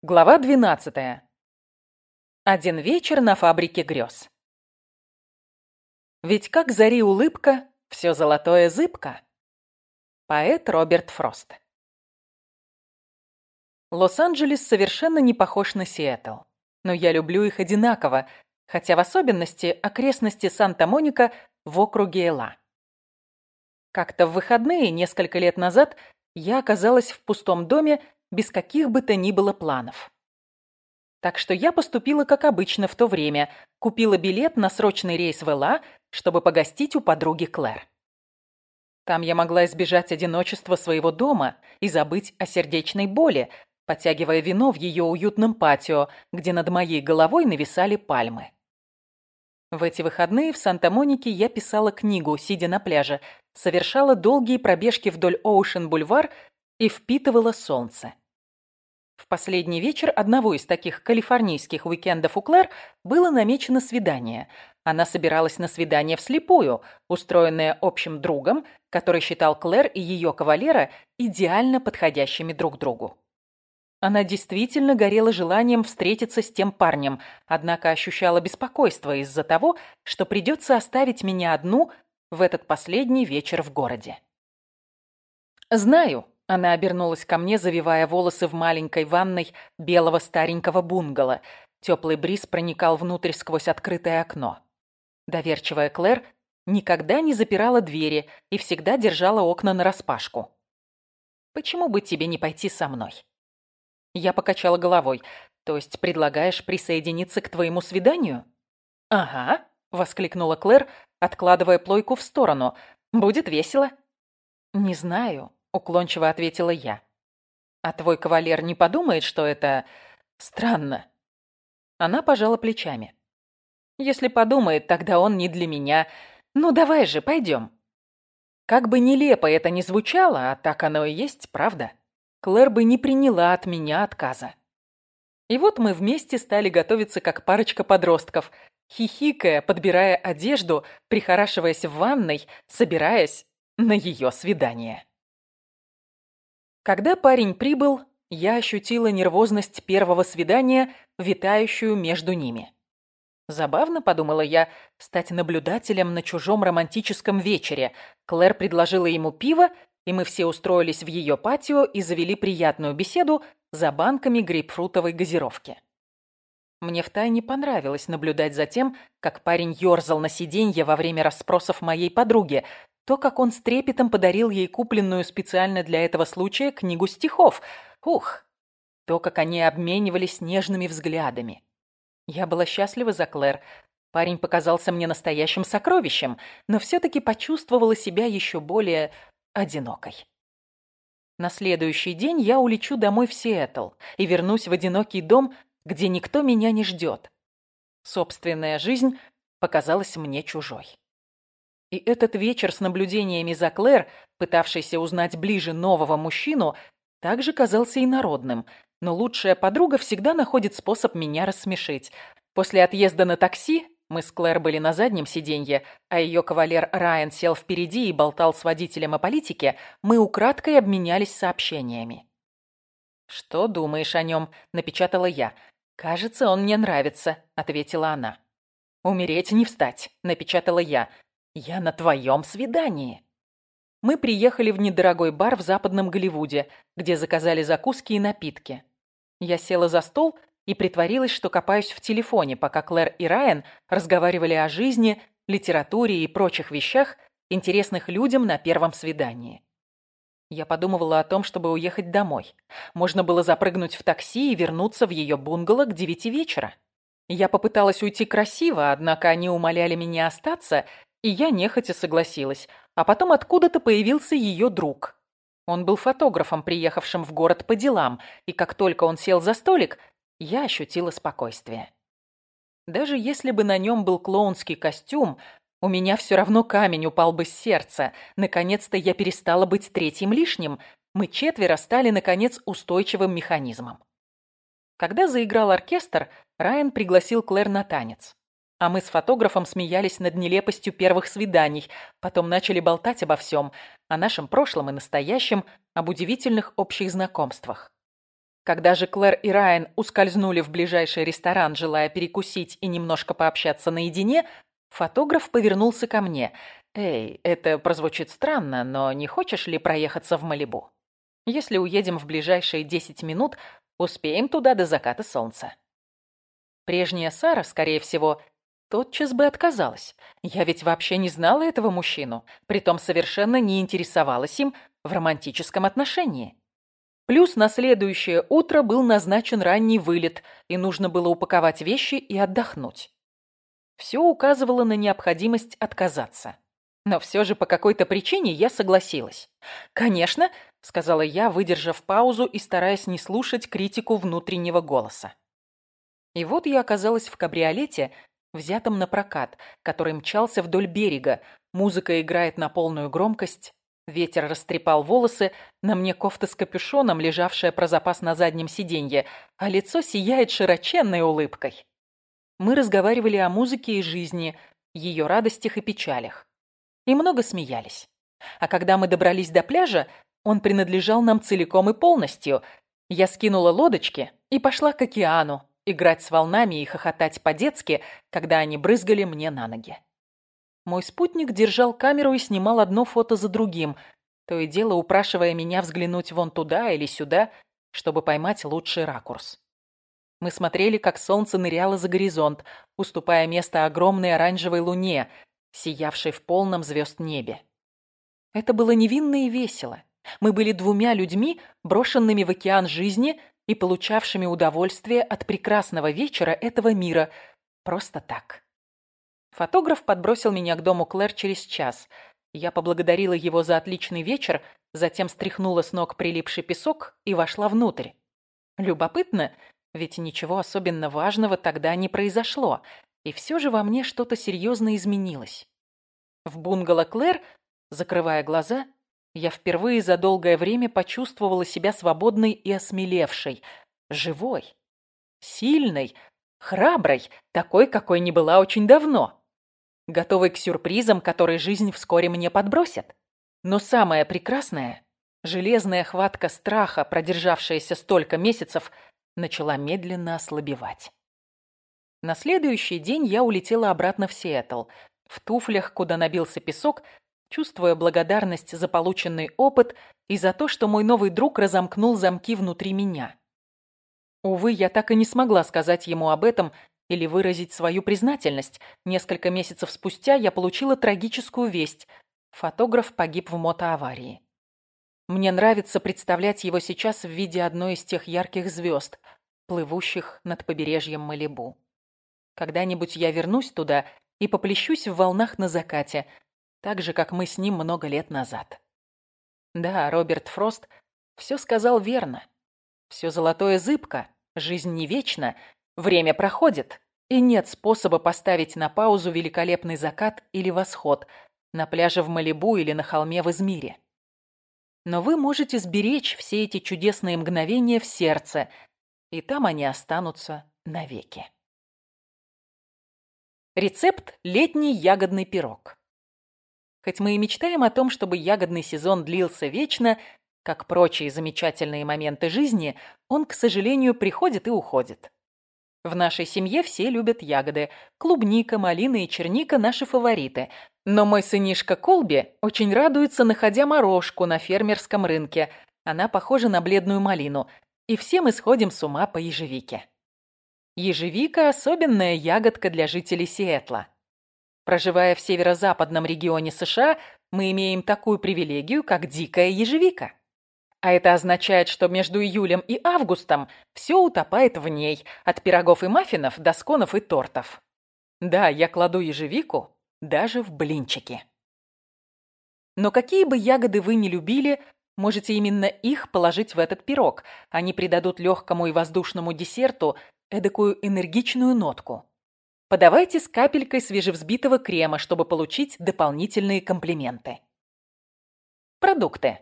Глава 12. Один вечер на фабрике грез. Ведь как зари улыбка, все золотое зыбко. Поэт Роберт Фрост. Лос-Анджелес совершенно не похож на Сиэтл, но я люблю их одинаково, хотя в особенности окрестности Санта-Моника в округе Эла. Как-то в выходные несколько лет назад я оказалась в пустом доме без каких бы то ни было планов. Так что я поступила как обычно в то время, купила билет на срочный рейс в Эла, чтобы погостить у подруги Клэр. Там я могла избежать одиночества своего дома и забыть о сердечной боли, подтягивая вино в ее уютном патио, где над моей головой нависали пальмы. В эти выходные в Санта-Монике я писала книгу, сидя на пляже, совершала долгие пробежки вдоль Оушен-бульвар и впитывала солнце. В последний вечер одного из таких калифорнийских уикендов у Клэр было намечено свидание. Она собиралась на свидание вслепую, устроенное общим другом, который считал Клэр и ее кавалера идеально подходящими друг другу. Она действительно горела желанием встретиться с тем парнем, однако ощущала беспокойство из-за того, что придется оставить меня одну в этот последний вечер в городе. «Знаю», она обернулась ко мне, завивая волосы в маленькой ванной белого старенького бунгало. Теплый бриз проникал внутрь сквозь открытое окно. Доверчивая Клэр никогда не запирала двери и всегда держала окна нараспашку. «Почему бы тебе не пойти со мной?» Я покачала головой. «То есть предлагаешь присоединиться к твоему свиданию?» «Ага», — воскликнула Клэр, откладывая плойку в сторону. «Будет весело». «Не знаю», — уклончиво ответила я. «А твой кавалер не подумает, что это странно?» Она пожала плечами. «Если подумает, тогда он не для меня. Ну, давай же, пойдем». Как бы нелепо это ни звучало, а так оно и есть, правда? Клэр бы не приняла от меня отказа. И вот мы вместе стали готовиться как парочка подростков, хихикая, подбирая одежду, прихорашиваясь в ванной, собираясь на ее свидание. Когда парень прибыл, я ощутила нервозность первого свидания, витающую между ними. Забавно, подумала я, стать наблюдателем на чужом романтическом вечере. Клэр предложила ему пиво, и мы все устроились в ее патио и завели приятную беседу за банками грейпфрутовой газировки. Мне втайне понравилось наблюдать за тем, как парень ёрзал на сиденье во время расспросов моей подруги, то, как он с трепетом подарил ей купленную специально для этого случая книгу стихов. Ух! То, как они обменивались нежными взглядами. Я была счастлива за Клэр. Парень показался мне настоящим сокровищем, но все-таки почувствовала себя еще более одинокой. На следующий день я улечу домой в Сиэтл и вернусь в одинокий дом, где никто меня не ждет. Собственная жизнь показалась мне чужой. И этот вечер с наблюдениями за Клэр, пытавшейся узнать ближе нового мужчину, также казался инородным. Но лучшая подруга всегда находит способ меня рассмешить. После отъезда на такси мы с Клэр были на заднем сиденье, а ее кавалер Райан сел впереди и болтал с водителем о политике, мы украдкой обменялись сообщениями. «Что думаешь о нем?» – напечатала я. «Кажется, он мне нравится», – ответила она. «Умереть не встать», – напечатала я. «Я на твоем свидании». Мы приехали в недорогой бар в западном Голливуде, где заказали закуски и напитки. Я села за стол и притворилась, что копаюсь в телефоне, пока Клэр и Райан разговаривали о жизни, литературе и прочих вещах, интересных людям на первом свидании. Я подумывала о том, чтобы уехать домой. Можно было запрыгнуть в такси и вернуться в ее бунгало к девяти вечера. Я попыталась уйти красиво, однако они умоляли меня остаться, и я нехотя согласилась. А потом откуда-то появился ее друг. Он был фотографом, приехавшим в город по делам, и как только он сел за столик, я ощутила спокойствие. Даже если бы на нем был клоунский костюм, у меня все равно камень упал бы с сердца. Наконец-то я перестала быть третьим лишним. Мы четверо стали, наконец, устойчивым механизмом. Когда заиграл оркестр, Райан пригласил Клэр на танец. А мы с фотографом смеялись над нелепостью первых свиданий, потом начали болтать обо всем, о нашем прошлом и настоящем, об удивительных общих знакомствах. Когда же Клэр и Райан ускользнули в ближайший ресторан, желая перекусить и немножко пообщаться наедине, фотограф повернулся ко мне. «Эй, это прозвучит странно, но не хочешь ли проехаться в Малибу? Если уедем в ближайшие 10 минут, успеем туда до заката солнца». Прежняя Сара, скорее всего, тотчас бы отказалась. Я ведь вообще не знала этого мужчину, притом совершенно не интересовалась им в романтическом отношении. Плюс на следующее утро был назначен ранний вылет, и нужно было упаковать вещи и отдохнуть. Все указывало на необходимость отказаться. Но все же по какой-то причине я согласилась. «Конечно», — сказала я, выдержав паузу и стараясь не слушать критику внутреннего голоса. И вот я оказалась в кабриолете, взятом на прокат, который мчался вдоль берега, музыка играет на полную громкость, Ветер растрепал волосы, на мне кофта с капюшоном, лежавшая про запас на заднем сиденье, а лицо сияет широченной улыбкой. Мы разговаривали о музыке и жизни, ее радостях и печалях. И много смеялись. А когда мы добрались до пляжа, он принадлежал нам целиком и полностью. Я скинула лодочки и пошла к океану, играть с волнами и хохотать по-детски, когда они брызгали мне на ноги. Мой спутник держал камеру и снимал одно фото за другим, то и дело упрашивая меня взглянуть вон туда или сюда, чтобы поймать лучший ракурс. Мы смотрели, как солнце ныряло за горизонт, уступая место огромной оранжевой луне, сиявшей в полном звезд небе. Это было невинно и весело. Мы были двумя людьми, брошенными в океан жизни и получавшими удовольствие от прекрасного вечера этого мира. Просто так. Фотограф подбросил меня к дому Клэр через час. Я поблагодарила его за отличный вечер, затем стряхнула с ног прилипший песок и вошла внутрь. Любопытно, ведь ничего особенно важного тогда не произошло, и все же во мне что-то серьезно изменилось. В бунгало Клэр, закрывая глаза, я впервые за долгое время почувствовала себя свободной и осмелевшей, живой, сильной, храброй, такой, какой не была очень давно готовый к сюрпризам, которые жизнь вскоре мне подбросит. Но самое прекрасное – железная хватка страха, продержавшаяся столько месяцев, начала медленно ослабевать. На следующий день я улетела обратно в Сиэтл, в туфлях, куда набился песок, чувствуя благодарность за полученный опыт и за то, что мой новый друг разомкнул замки внутри меня. Увы, я так и не смогла сказать ему об этом или выразить свою признательность. Несколько месяцев спустя я получила трагическую весть. Фотограф погиб в мотоаварии. Мне нравится представлять его сейчас в виде одной из тех ярких звезд, плывущих над побережьем Малибу. Когда-нибудь я вернусь туда и поплещусь в волнах на закате, так же, как мы с ним много лет назад. Да, Роберт Фрост все сказал верно. Все золотое зыбко, жизнь не вечна, Время проходит, и нет способа поставить на паузу великолепный закат или восход на пляже в Малибу или на холме в Измире. Но вы можете сберечь все эти чудесные мгновения в сердце, и там они останутся навеки. Рецепт «Летний ягодный пирог». Хоть мы и мечтаем о том, чтобы ягодный сезон длился вечно, как прочие замечательные моменты жизни, он, к сожалению, приходит и уходит. В нашей семье все любят ягоды. Клубника, малина и черника – наши фавориты. Но мой сынишка Колби очень радуется, находя морожку на фермерском рынке. Она похожа на бледную малину. И все мы сходим с ума по ежевике. Ежевика – особенная ягодка для жителей Сиэтла. Проживая в северо-западном регионе США, мы имеем такую привилегию, как дикая ежевика. А это означает, что между июлем и августом все утопает в ней, от пирогов и маффинов до сконов и тортов. Да, я кладу ежевику даже в блинчики. Но какие бы ягоды вы не любили, можете именно их положить в этот пирог. Они придадут легкому и воздушному десерту эдакую энергичную нотку. Подавайте с капелькой свежевзбитого крема, чтобы получить дополнительные комплименты. Продукты.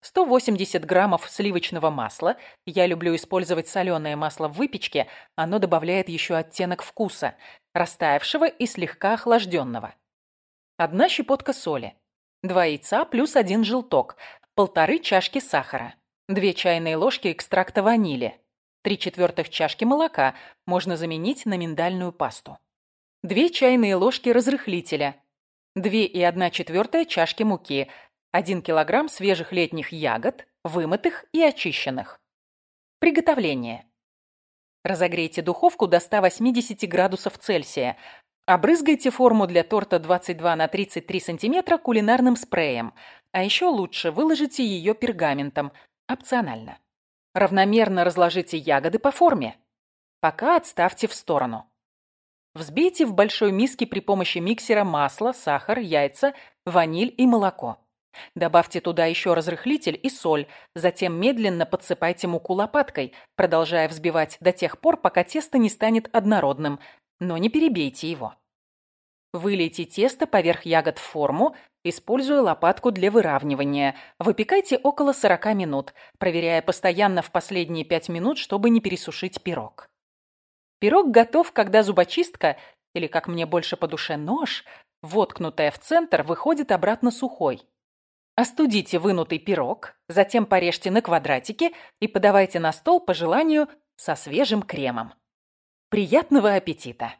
180 граммов сливочного масла. Я люблю использовать соленое масло в выпечке, оно добавляет еще оттенок вкуса, растаявшего и слегка охлажденного. Одна щепотка соли. Два яйца плюс один желток. Полторы чашки сахара. Две чайные ложки экстракта ванили. 3 четвертых чашки молока можно заменить на миндальную пасту. 2 чайные ложки разрыхлителя. 2 и 1 четвертая чашки муки. 1 килограмм свежих летних ягод, вымытых и очищенных. Приготовление. Разогрейте духовку до 180 градусов Цельсия. Обрызгайте форму для торта 22 на 33 сантиметра кулинарным спреем, а еще лучше выложите ее пергаментом, опционально. Равномерно разложите ягоды по форме. Пока отставьте в сторону. Взбейте в большой миске при помощи миксера масло, сахар, яйца, ваниль и молоко. Добавьте туда еще разрыхлитель и соль, затем медленно подсыпайте муку лопаткой, продолжая взбивать до тех пор, пока тесто не станет однородным, но не перебейте его. Вылейте тесто поверх ягод в форму, используя лопатку для выравнивания. Выпекайте около 40 минут, проверяя постоянно в последние 5 минут, чтобы не пересушить пирог. Пирог готов, когда зубочистка, или, как мне больше по душе, нож, воткнутая в центр, выходит обратно сухой. Остудите вынутый пирог, затем порежьте на квадратики и подавайте на стол по желанию со свежим кремом. Приятного аппетита!